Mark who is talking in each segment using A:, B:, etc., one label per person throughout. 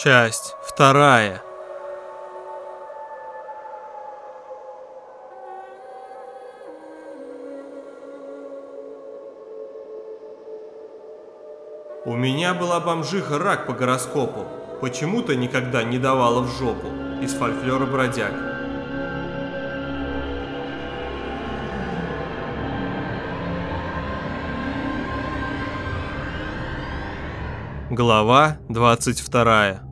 A: Часть вторая. У меня была бомжиха рак по гороскопу. Почему-то никогда не давала в жопу. Из фольклора бродяг. Глава 22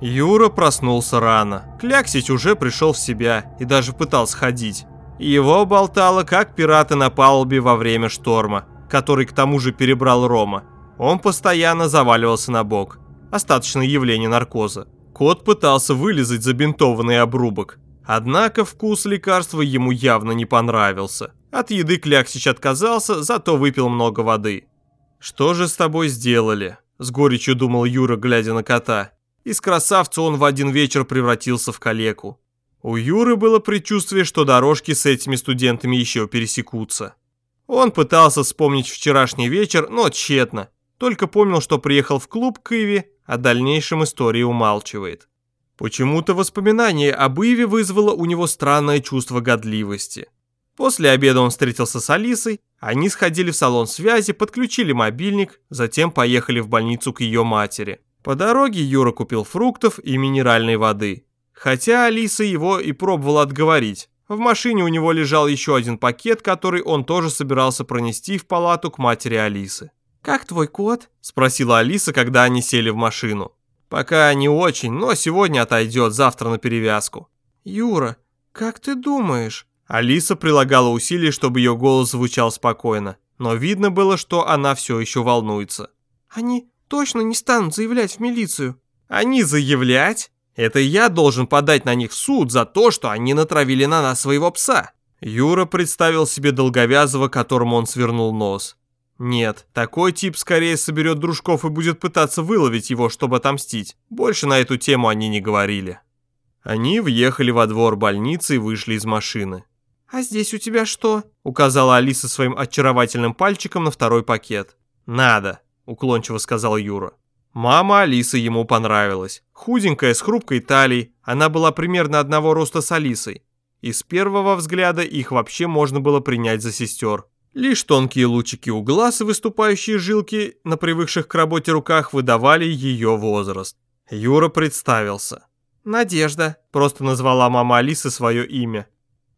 A: Юра проснулся рано. Кляксич уже пришел в себя и даже пытался ходить. Его болтало, как пираты на палубе во время шторма, который к тому же перебрал Рома. Он постоянно заваливался на бок. Остаточное явление наркоза. Кот пытался вылезать забинтованный обрубок. Однако вкус лекарства ему явно не понравился. От еды Кляксич отказался, зато выпил много воды. «Что же с тобой сделали?» – с горечью думал Юра, глядя на кота. Из красавца он в один вечер превратился в калеку. У Юры было предчувствие, что дорожки с этими студентами еще пересекутся. Он пытался вспомнить вчерашний вечер, но тщетно. Только помнил, что приехал в клуб к Иве, о дальнейшем истории умалчивает. Почему-то воспоминание об Иве вызвало у него странное чувство годливости. После обеда он встретился с Алисой, они сходили в салон связи, подключили мобильник, затем поехали в больницу к ее матери. По дороге Юра купил фруктов и минеральной воды. Хотя Алиса его и пробовала отговорить. В машине у него лежал еще один пакет, который он тоже собирался пронести в палату к матери Алисы.
B: «Как твой кот?»
A: – спросила Алиса, когда они сели в машину. «Пока не очень, но сегодня отойдет, завтра на перевязку».
B: «Юра, как ты думаешь?»
A: Алиса прилагала усилия, чтобы ее голос звучал спокойно, но видно было, что она все еще волнуется.
B: «Они точно не станут заявлять в милицию?»
A: «Они заявлять? Это я должен подать на них в суд за то, что они натравили на нас своего пса». Юра представил себе долговязого, которому он свернул нос. Нет, такой тип скорее соберет дружков и будет пытаться выловить его, чтобы отомстить. Больше на эту тему они не говорили. Они въехали во двор больницы и вышли из машины.
B: «А здесь у тебя что?»
A: — указала Алиса своим очаровательным пальчиком на второй пакет. «Надо», — уклончиво сказал Юра. Мама Алисы ему понравилась. Худенькая, с хрупкой талией, она была примерно одного роста с Алисой. И с первого взгляда их вообще можно было принять за сестер. Лишь тонкие лучики у глаз и выступающие жилки на привыкших к работе руках выдавали ее возраст. Юра представился.
B: «Надежда», —
A: просто назвала мама Алисы свое имя.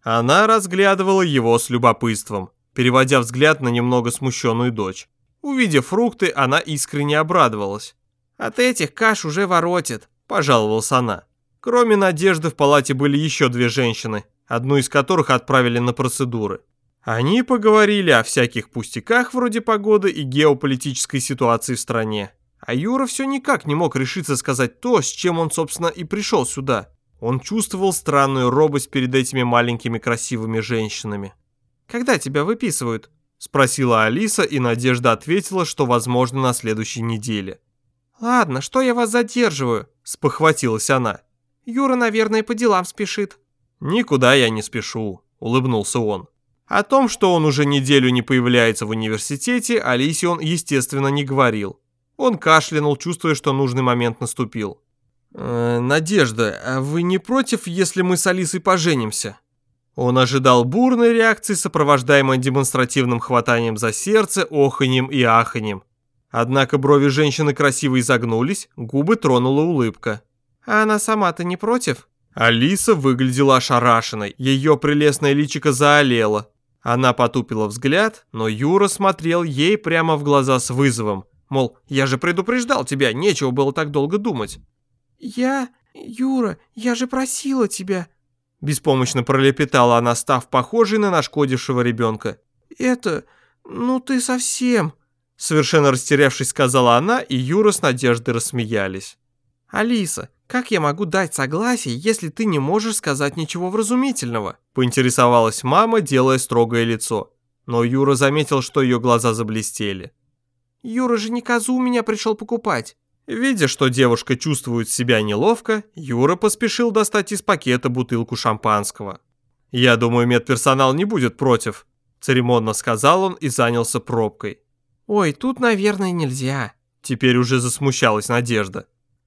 A: Она разглядывала его с любопытством, переводя взгляд на немного смущенную дочь. Увидев фрукты, она искренне обрадовалась.
B: «От этих каш уже воротит», – пожаловалась она.
A: Кроме Надежды в палате были еще две женщины, одну из которых отправили на процедуры. Они поговорили о всяких пустяках вроде погоды и геополитической ситуации в стране. А Юра все никак не мог решиться сказать то, с чем он, собственно, и пришел сюда. Он чувствовал странную робость перед этими маленькими красивыми женщинами.
B: «Когда тебя выписывают?»
A: – спросила Алиса, и Надежда ответила, что, возможно, на следующей неделе.
B: «Ладно, что я вас задерживаю?»
A: – спохватилась она.
B: «Юра, наверное, по делам спешит».
A: «Никуда я не спешу», – улыбнулся он. О том, что он уже неделю не появляется в университете, Алисе он, естественно, не говорил. Он кашлянул, чувствуя, что нужный момент наступил. «Э, «Надежда, а вы не против, если мы с Алисой поженимся?» Он ожидал бурной реакции, сопровождаемой демонстративным хватанием за сердце, оханьем и аханьем. Однако брови женщины красиво изогнулись, губы тронула улыбка.
B: «А она сама-то не против?»
A: Алиса выглядела ошарашенной, ее прелестное личико заолело. Она потупила взгляд, но Юра смотрел ей прямо в глаза с вызовом. Мол, я же предупреждал тебя, нечего было так долго думать.
B: «Я... Юра, я же просила тебя...»
A: Беспомощно пролепетала она, став похожей на нашкодившего ребенка.
B: «Это... ну ты совсем...»
A: Совершенно растерявшись, сказала она, и Юра с Надеждой рассмеялись.
B: «Алиса, как я могу дать согласие, если ты не можешь сказать ничего вразумительного?»
A: Поинтересовалась мама, делая строгое лицо. Но Юра заметил, что ее глаза заблестели.
B: «Юра же не козу меня пришел покупать.
A: Видя, что девушка чувствует себя неловко, Юра поспешил достать из пакета бутылку шампанского. «Я думаю, медперсонал не будет против», – церемонно сказал он и занялся пробкой.
B: «Ой, тут, наверное, нельзя», –
A: Теперь уже засмущалась Надежда.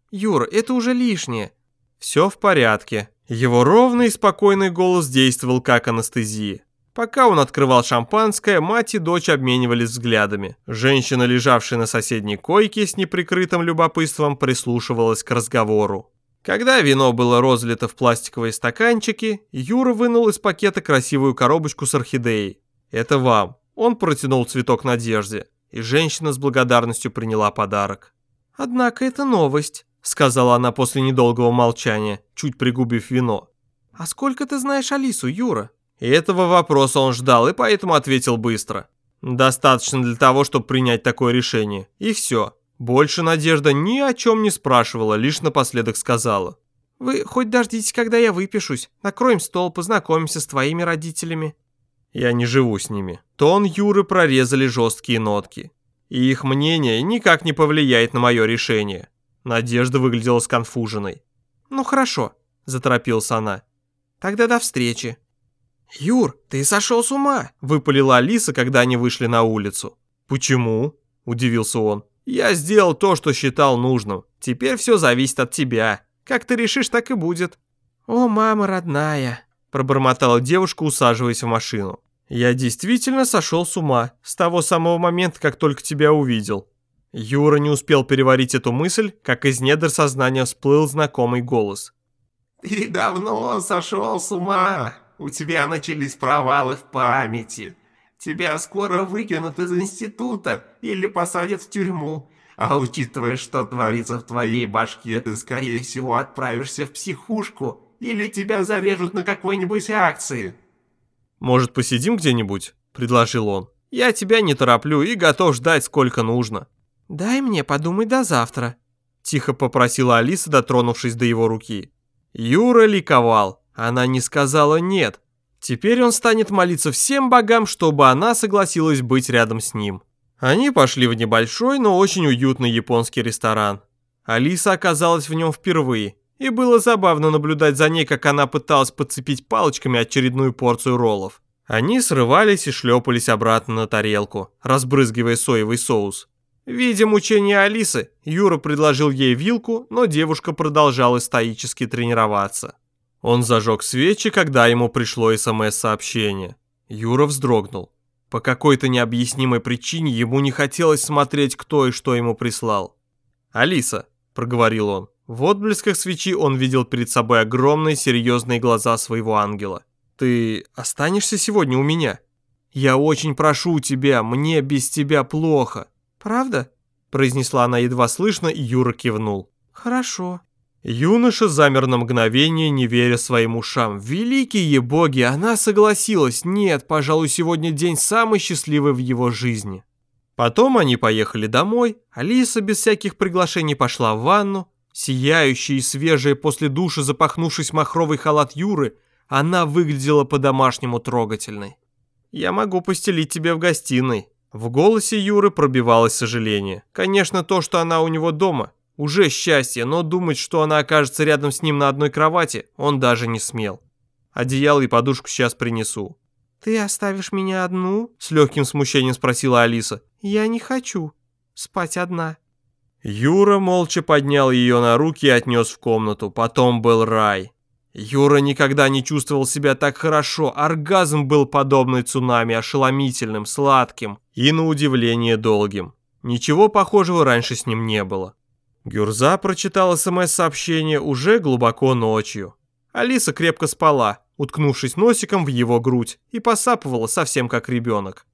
B: Юр, это уже лишнее.
A: Все в порядке. Его ровный и спокойный голос действовал как анестезия. Пока он открывал шампанское, мать и дочь обменивались взглядами. Женщина, лежавшая на соседней койке с неприкрытым любопытством, прислушивалась к разговору. Когда вино было разлито в пластиковые стаканчики, Юра вынул из пакета красивую коробочку с орхидеей. «Это вам». Он протянул цветок Надежде, и женщина с благодарностью приняла подарок.
B: «Однако это новость», —
A: сказала она после недолгого молчания, чуть пригубив вино.
B: «А сколько ты знаешь Алису, Юра?»
A: Этого вопроса он ждал и поэтому ответил быстро. Достаточно для того, чтобы принять такое решение. И все. Больше Надежда ни о чем не спрашивала, лишь напоследок сказала.
B: «Вы хоть дождитесь, когда я выпишусь. Накроем стол, познакомимся с твоими родителями».
A: Я не живу с ними. Тон Юры прорезали жесткие нотки. И их мнение никак не повлияет на мое решение. Надежда выглядела сконфуженной.
B: «Ну хорошо», – заторопилась она. «Тогда до встречи». «Юр, ты сошел с ума!» – выпалила Алиса, когда они вышли на улицу.
A: «Почему?» – удивился он. «Я сделал то, что считал нужным. Теперь все зависит от тебя. Как ты решишь, так и будет».
B: «О, мама родная!» – пробормотала девушка, усаживаясь в машину.
A: «Я действительно сошел с ума с того самого момента, как только тебя увидел». Юра не успел переварить эту мысль, как из недр сознания всплыл знакомый голос.
C: «Ты давно сошел с ума!» У тебя начались провалы в памяти. Тебя скоро выкинут из института или посадят в тюрьму. А учитывая, что творится в твоей башке, ты, скорее всего, отправишься в психушку или тебя зарежут на какой-нибудь акции.
A: «Может, посидим где-нибудь?» – предложил он. «Я тебя не тороплю и готов ждать сколько нужно».
B: «Дай мне подумать до завтра», –
A: тихо попросила Алиса, дотронувшись до его руки. Юра ликовал. Она не сказала «нет». Теперь он станет молиться всем богам, чтобы она согласилась быть рядом с ним. Они пошли в небольшой, но очень уютный японский ресторан. Алиса оказалась в нем впервые, и было забавно наблюдать за ней, как она пыталась подцепить палочками очередную порцию роллов. Они срывались и шлепались обратно на тарелку, разбрызгивая соевый соус. Видя мучения Алисы, Юра предложил ей вилку, но девушка продолжала стоически тренироваться. Он зажег свечи, когда ему пришло СМС-сообщение. Юра вздрогнул. По какой-то необъяснимой причине ему не хотелось смотреть, кто и что ему прислал. «Алиса», — проговорил он. В отблесках свечи он видел перед собой огромные серьезные глаза своего ангела. «Ты останешься сегодня у меня? Я очень прошу тебя, мне без тебя плохо».
B: «Правда?»
A: – произнесла она едва слышно, и Юра кивнул.
B: «Хорошо».
A: Юноша замер на мгновение, не веря своим ушам. Великие боги, она согласилась. Нет, пожалуй, сегодня день самый счастливый в его жизни. Потом они поехали домой. Алиса без всяких приглашений пошла в ванну. Сияющая и свежая после душа, запахнувшись махровый халат Юры, она выглядела по-домашнему трогательной. «Я могу постелить тебе в гостиной». В голосе Юры пробивалось сожаление. Конечно, то, что она у него дома, уже счастье, но думать, что она окажется рядом с ним на одной кровати, он даже не смел. Одеяло и подушку сейчас принесу.
B: «Ты оставишь меня одну?»
A: С легким смущением спросила Алиса.
B: «Я не хочу спать одна».
A: Юра молча поднял ее на руки и отнес в комнату. Потом был рай. Юра никогда не чувствовал себя так хорошо. Оргазм был подобный цунами, ошеломительным, сладким и, на удивление, долгим. Ничего похожего раньше с ним не было. Гюрза прочитал СМС-сообщение уже глубоко ночью. Алиса крепко спала, уткнувшись носиком в его грудь, и посапывала совсем как ребенок.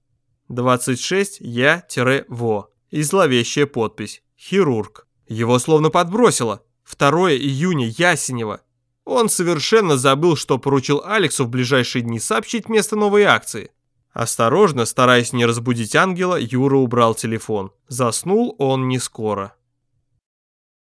A: 26 я-во и зловещая подпись «Хирург». Его словно подбросило. 2 июня Ясенева. Он совершенно забыл, что поручил Алексу в ближайшие дни сообщить место новой акции. Осторожно, стараясь не разбудить ангела, Юра убрал телефон. Заснул он не скоро.